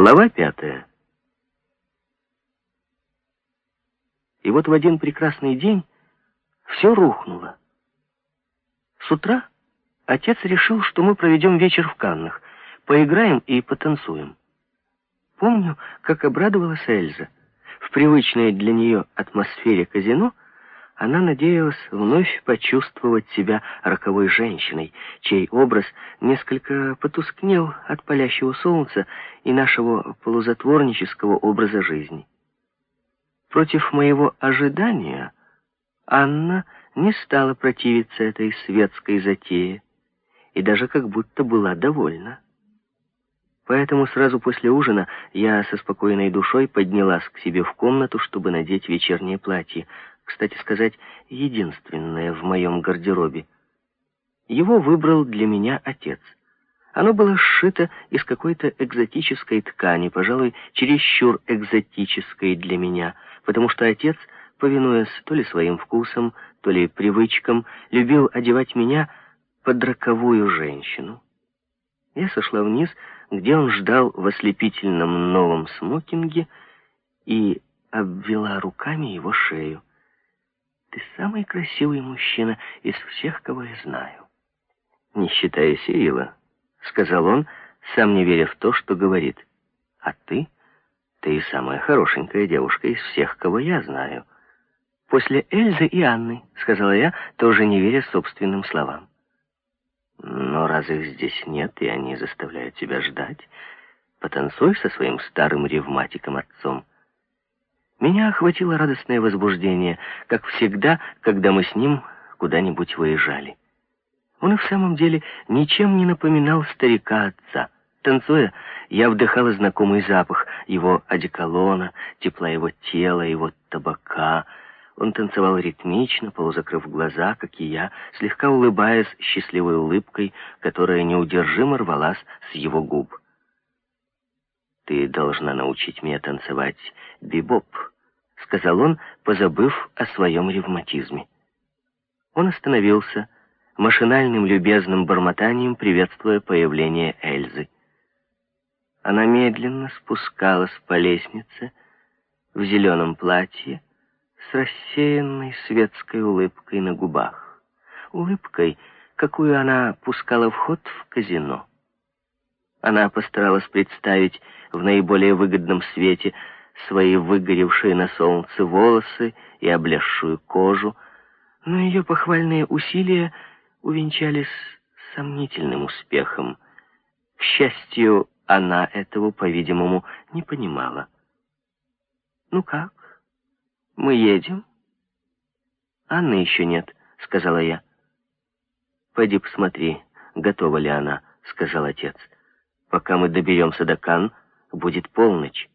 Глава пятая. И вот в один прекрасный день все рухнуло. С утра отец решил, что мы проведем вечер в Каннах, поиграем и потанцуем. Помню, как обрадовалась Эльза. В привычной для нее атмосфере казино — она надеялась вновь почувствовать себя роковой женщиной, чей образ несколько потускнел от палящего солнца и нашего полузатворнического образа жизни. Против моего ожидания Анна не стала противиться этой светской затее и даже как будто была довольна. Поэтому сразу после ужина я со спокойной душой поднялась к себе в комнату, чтобы надеть вечернее платье — кстати сказать, единственное в моем гардеробе. Его выбрал для меня отец. Оно было сшито из какой-то экзотической ткани, пожалуй, чересчур экзотической для меня, потому что отец, повинуясь то ли своим вкусом, то ли привычкам, любил одевать меня под роковую женщину. Я сошла вниз, где он ждал в ослепительном новом смокинге и обвела руками его шею. Ты самый красивый мужчина из всех, кого я знаю. Не считая Сирила, сказал он, сам не веря в то, что говорит. А ты? Ты самая хорошенькая девушка из всех, кого я знаю. После Эльзы и Анны, сказала я, тоже не веря собственным словам. Но раз их здесь нет, и они заставляют тебя ждать, потанцуй со своим старым ревматиком-отцом. Меня охватило радостное возбуждение, как всегда, когда мы с ним куда-нибудь выезжали. Он и в самом деле ничем не напоминал старика отца. Танцуя, я вдыхала знакомый запах его одеколона, тепла его тела, его табака. Он танцевал ритмично, полузакрыв глаза, как и я, слегка улыбаясь счастливой улыбкой, которая неудержимо рвалась с его губ. «Ты должна научить меня танцевать бибоп», — сказал он, позабыв о своем ревматизме. Он остановился, машинальным любезным бормотанием приветствуя появление Эльзы. Она медленно спускалась по лестнице в зеленом платье с рассеянной светской улыбкой на губах. Улыбкой, какую она пускала в ход в казино. Она постаралась представить в наиболее выгодном свете свои выгоревшие на солнце волосы и облезшую кожу, но ее похвальные усилия увенчались сомнительным успехом. К счастью, она этого, по-видимому, не понимала. «Ну как? Мы едем?» «Анны еще нет», — сказала я. «Пойди посмотри, готова ли она», — сказал отец. Пока мы доберемся до Кан, будет полночь.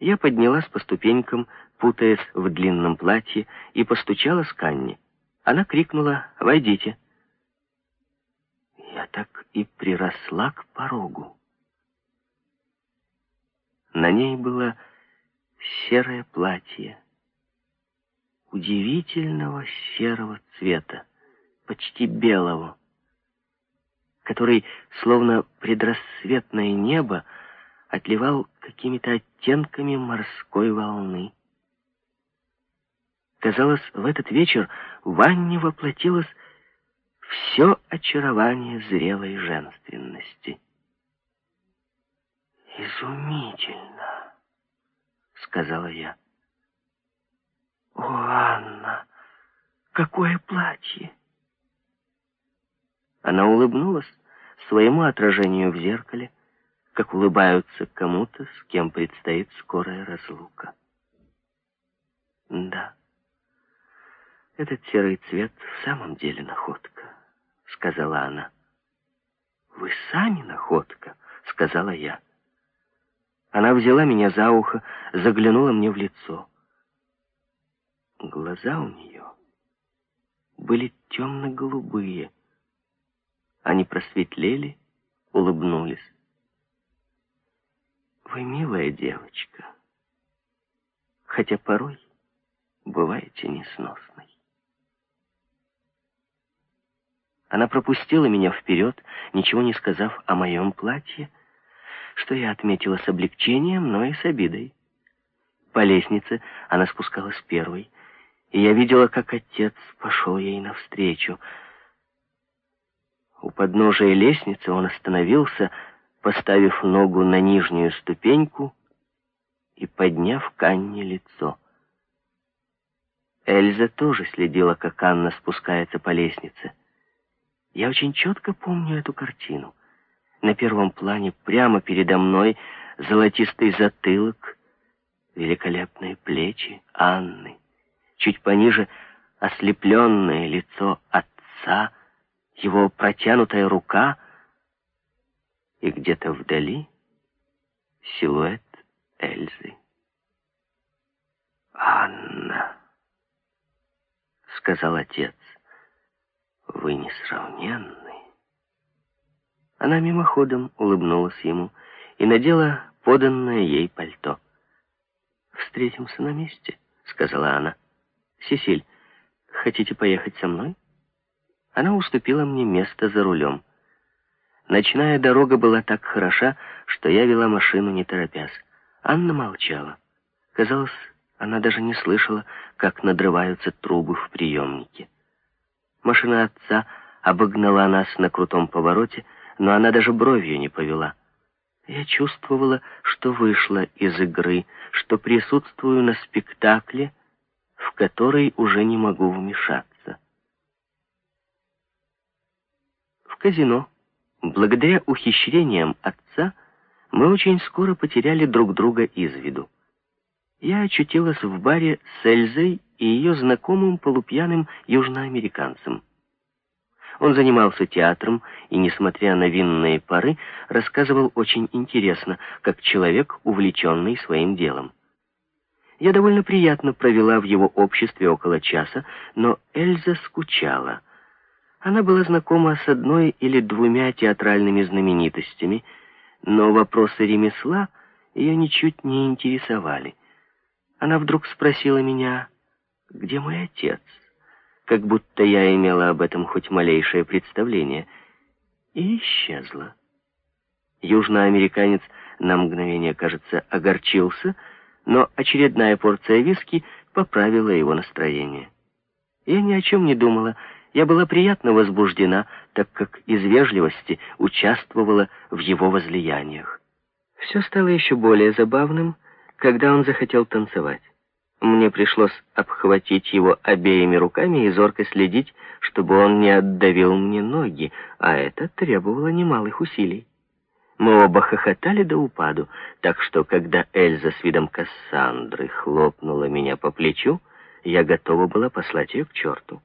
Я поднялась по ступенькам, путаясь в длинном платье, и постучала с Канни. Она крикнула «Войдите». Я так и приросла к порогу. На ней было серое платье, удивительного серого цвета, почти белого который, словно предрассветное небо, отливал какими-то оттенками морской волны. Казалось, в этот вечер в Анне воплотилось все очарование зрелой женственности. «Изумительно!» — сказала я. «О, Анна, какое платье!» Она улыбнулась своему отражению в зеркале, как улыбаются кому-то, с кем предстоит скорая разлука. Да, этот серый цвет в самом деле находка, сказала она. Вы сами находка, сказала я. Она взяла меня за ухо, заглянула мне в лицо. Глаза у нее были темно-голубые, они просветлели, улыбнулись. Вы милая девочка, хотя порой бываете несносной. Она пропустила меня вперед, ничего не сказав о моем платье, что я отметила с облегчением, но и с обидой. По лестнице она спускалась первой, и я видела, как отец пошел ей навстречу. У подножия лестницы он остановился, поставив ногу на нижнюю ступеньку и подняв к Анне лицо. Эльза тоже следила, как Анна спускается по лестнице. Я очень четко помню эту картину. На первом плане прямо передо мной золотистый затылок, великолепные плечи Анны. Чуть пониже ослепленное лицо отца, его протянутая рука и где-то вдали силуэт Эльзы. «Анна», — сказал отец, — «вы несравненны». Она мимоходом улыбнулась ему и надела поданное ей пальто. «Встретимся на месте», — сказала она. «Сесиль, хотите поехать со мной?» Она уступила мне место за рулем. Ночная дорога была так хороша, что я вела машину не торопясь. Анна молчала. Казалось, она даже не слышала, как надрываются трубы в приемнике. Машина отца обогнала нас на крутом повороте, но она даже бровью не повела. Я чувствовала, что вышла из игры, что присутствую на спектакле, в который уже не могу вмешаться. В казино, благодаря ухищрениям отца, мы очень скоро потеряли друг друга из виду. Я очутилась в баре с Эльзой и ее знакомым полупьяным южноамериканцем. Он занимался театром и, несмотря на винные пары, рассказывал очень интересно, как человек, увлеченный своим делом. Я довольно приятно провела в его обществе около часа, но Эльза скучала. Она была знакома с одной или двумя театральными знаменитостями, но вопросы ремесла ее ничуть не интересовали. Она вдруг спросила меня, где мой отец? как будто я имела об этом хоть малейшее представление, и исчезла. Южноамериканец на мгновение, кажется, огорчился, но очередная порция виски поправила его настроение. Я ни о чем не думала, я была приятно возбуждена, так как из вежливости участвовала в его возлияниях. Все стало еще более забавным, когда он захотел танцевать. Мне пришлось обхватить его обеими руками и зорко следить, чтобы он не отдавил мне ноги, а это требовало немалых усилий. Мы оба хохотали до упаду, так что, когда Эльза с видом Кассандры хлопнула меня по плечу, я готова была послать ее к черту.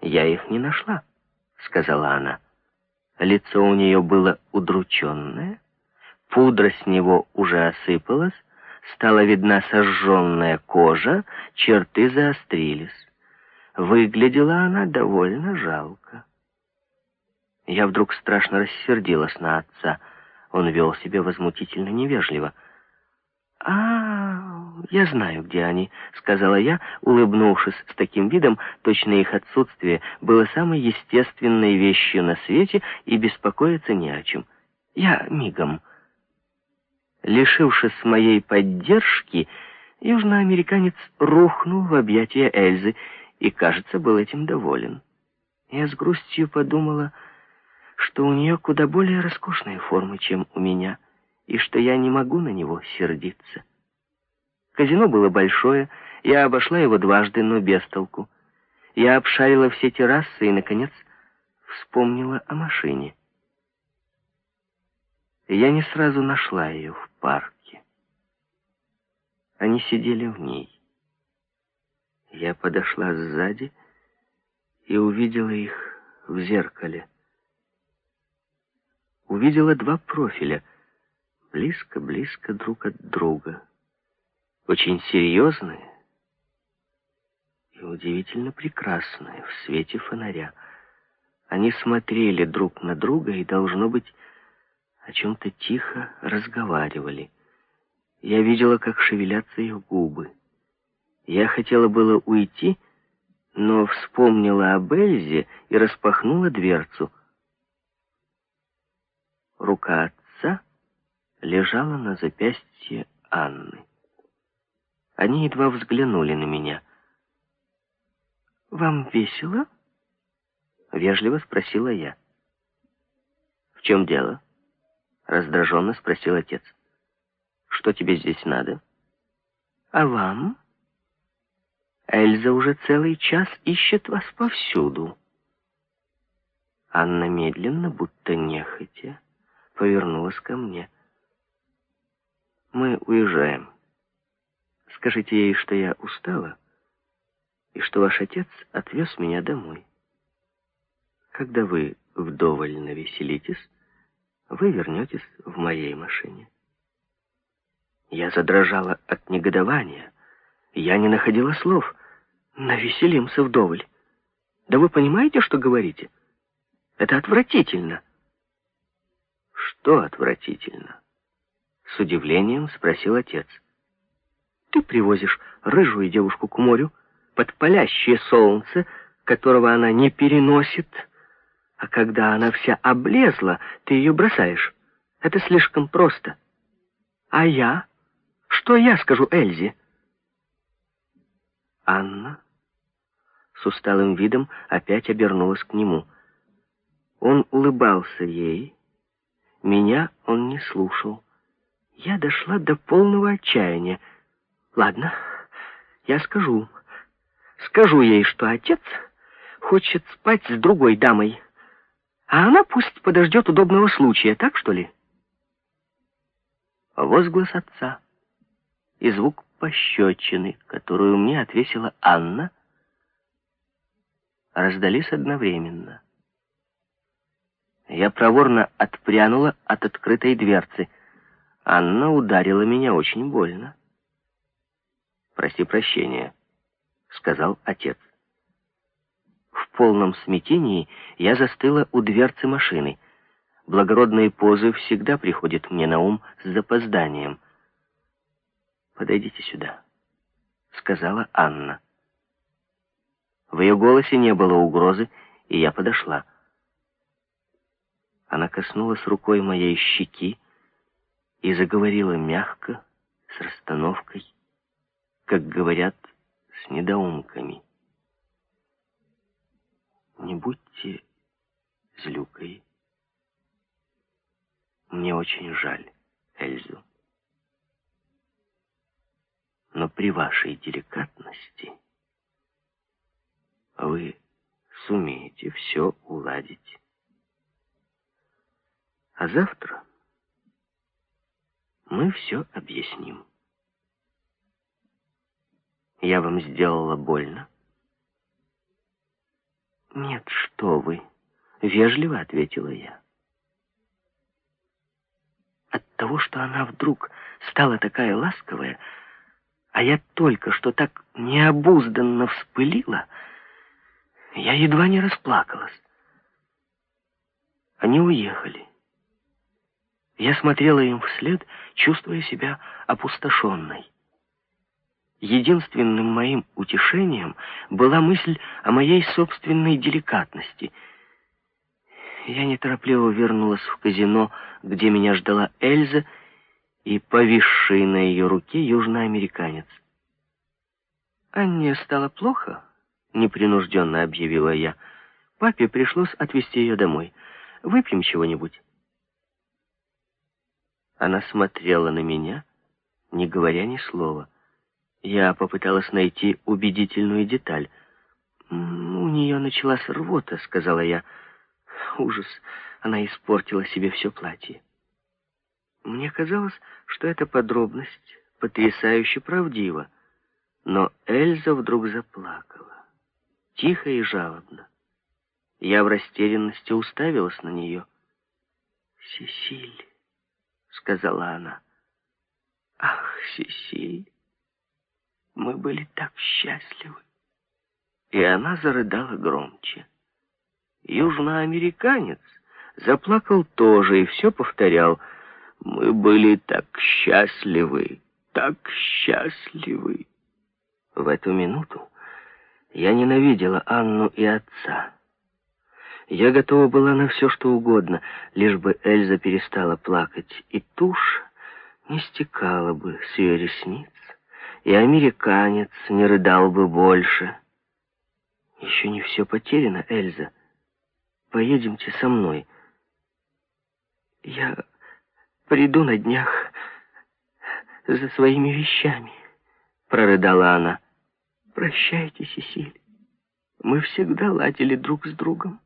«Я их не нашла», — сказала она. Лицо у нее было удрученное, пудра с него уже осыпалась, стала видна сожженная кожа, черты заострились. Выглядела она довольно жалко. Я вдруг страшно рассердилась на отца. Он вел себя возмутительно невежливо. «А, я знаю, где они», — сказала я, улыбнувшись с таким видом, точно их отсутствие было самой естественной вещью на свете и беспокоиться не о чем. «Я мигом». Лишившись моей поддержки, южноамериканец рухнул в объятия Эльзы и, кажется, был этим доволен. Я с грустью подумала, что у нее куда более роскошные формы, чем у меня, и что я не могу на него сердиться. Казино было большое, я обошла его дважды, но без толку. Я обшарила все террасы и, наконец, вспомнила о машине. Я не сразу нашла ее в парке. Они сидели в ней. Я подошла сзади и увидела их в зеркале. Увидела два профиля, близко-близко друг от друга. Очень серьезные и удивительно прекрасные в свете фонаря. Они смотрели друг на друга и, должно быть, о чем-то тихо разговаривали. Я видела, как шевелятся их губы. Я хотела было уйти, но вспомнила об Эльзе и распахнула дверцу. Рука отца лежала на запястье Анны. Они едва взглянули на меня. «Вам весело?» — вежливо спросила я. «В чем дело?» — раздраженно спросил отец. «Что тебе здесь надо?» «А вам?» «Эльза уже целый час ищет вас повсюду». Анна медленно, будто нехотя, повернулась ко мне. «Мы уезжаем. Скажите ей, что я устала, и что ваш отец отвез меня домой. Когда вы вдоволь навеселитесь, вы вернетесь в моей машине». Я задрожала от негодования. Я не находила слов. «Навеселимся вдоволь». «Да вы понимаете, что говорите?» Это отвратительно. Что отвратительно? С удивлением спросил отец. Ты привозишь рыжую девушку к морю под палящее солнце, которого она не переносит, а когда она вся облезла, ты ее бросаешь. Это слишком просто. А я? Что я скажу Эльзе? Анна с усталым видом опять обернулась к нему — он улыбался ей. Меня он не слушал. Я дошла до полного отчаяния. Ладно, я скажу. Скажу ей, что отец хочет спать с другой дамой. А она пусть подождет удобного случая, так что ли? Возглас отца и звук пощечины, которую мне отвесила Анна, раздались одновременно. Я проворно отпрянула от открытой дверцы. Анна ударила меня очень больно. «Проси прощения», — сказал отец. В полном смятении я застыла у дверцы машины. Благородные позы всегда приходят мне на ум с запозданием. «Подойдите сюда», — сказала Анна. В ее голосе не было угрозы, и я подошла. Она коснулась рукой моей щеки и заговорила мягко, с расстановкой, как говорят, с недоумками. Не будьте злюкой. Мне очень жаль Эльзу. Но при вашей деликатности вы сумеете все уладить. А завтра мы все объясним. Я вам сделала больно? Нет, что вы, вежливо ответила я. От того, что она вдруг стала такая ласковая, а я только что так необузданно вспылила, я едва не расплакалась. Они уехали. Я смотрела им вслед, чувствуя себя опустошенной. Единственным моим утешением была мысль о моей собственной деликатности. Я неторопливо вернулась в казино, где меня ждала Эльза и повисший на ее руке южноамериканец. «Анне стало плохо?» — непринужденно объявила я. «Папе пришлось отвезти ее домой. Выпьем чего-нибудь». Она смотрела на меня, не говоря ни слова. Я попыталась найти убедительную деталь. «У нее началась рвота», — сказала я. Ужас, она испортила себе все платье. Мне казалось, что эта подробность потрясающе правдива. Но Эльза вдруг заплакала. Тихо и жалобно. Я в растерянности уставилась на нее. «Сесиль!» — сказала она. «Ах, Сесиль, мы были так счастливы!» И она зарыдала громче. Южноамериканец заплакал тоже и все повторял. «Мы были так счастливы, так счастливы!» В эту минуту я ненавидела Анну и отца. Я готова была на все, что угодно, лишь бы Эльза перестала плакать. И тушь не стекала бы с ее ресниц, и американец не рыдал бы больше. Еще не все потеряно, Эльза. Поедемте со мной. Я приду на днях за своими вещами, прорыдала она. Прощайте, Сесиль. Мы всегда ладили друг с другом.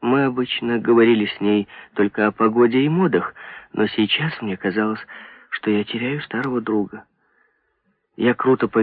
Мы обычно говорили с ней только о погоде и модах, но сейчас мне казалось, что я теряю старого друга. Я круто повернулся